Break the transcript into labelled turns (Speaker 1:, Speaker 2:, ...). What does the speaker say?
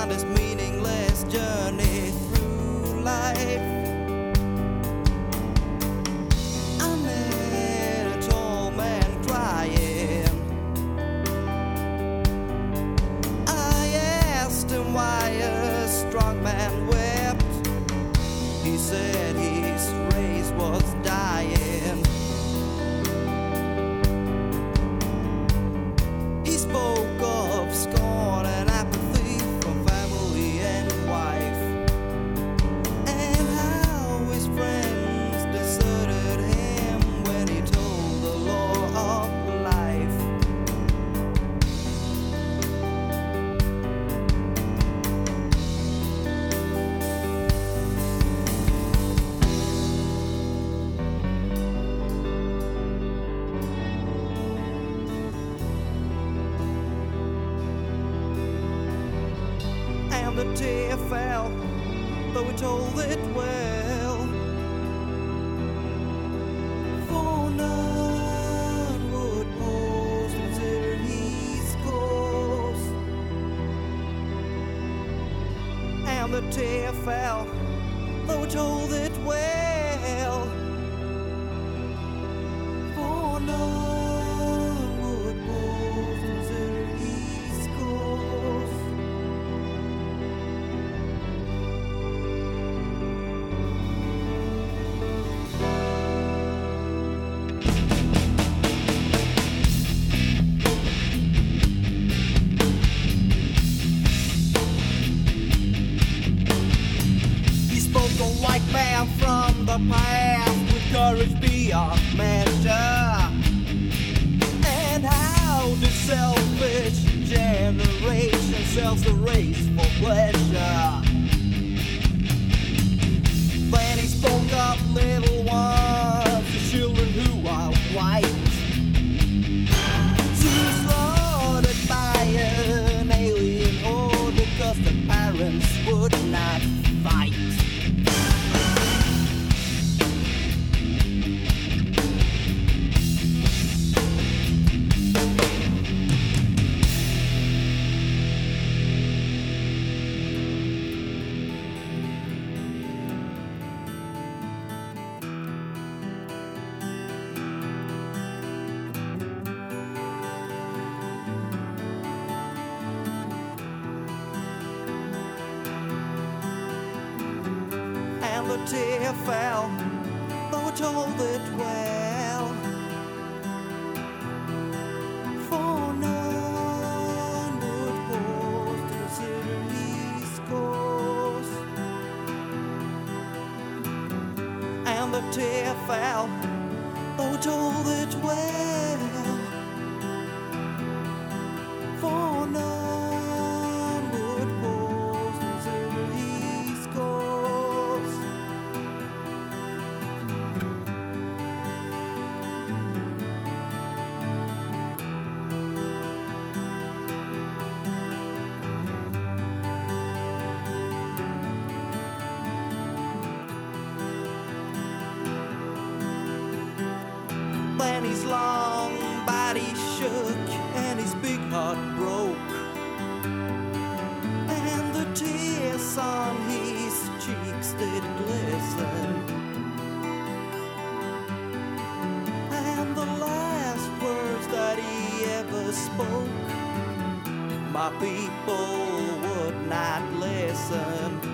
Speaker 1: on this meaningless journey through life. I met a tall man crying. I asked him why a strong man wept. He said the tear fell, though we told it well. For none would pause to consider his course, and the tear fell, though we told it well. The past with courage beyond measure. And how the selfish generation sells the race for pleasure. Then he spoke of little ones, the children who are white. Slaughtered by an alien horde because the parents would not fight. The tear fell, though I told it well. For none would to consider his course, and the tear fell, though I told it well. Then his long body shook and his big heart broke. And the tears on his cheeks did glisten. And the last words that he ever spoke, my people would not listen.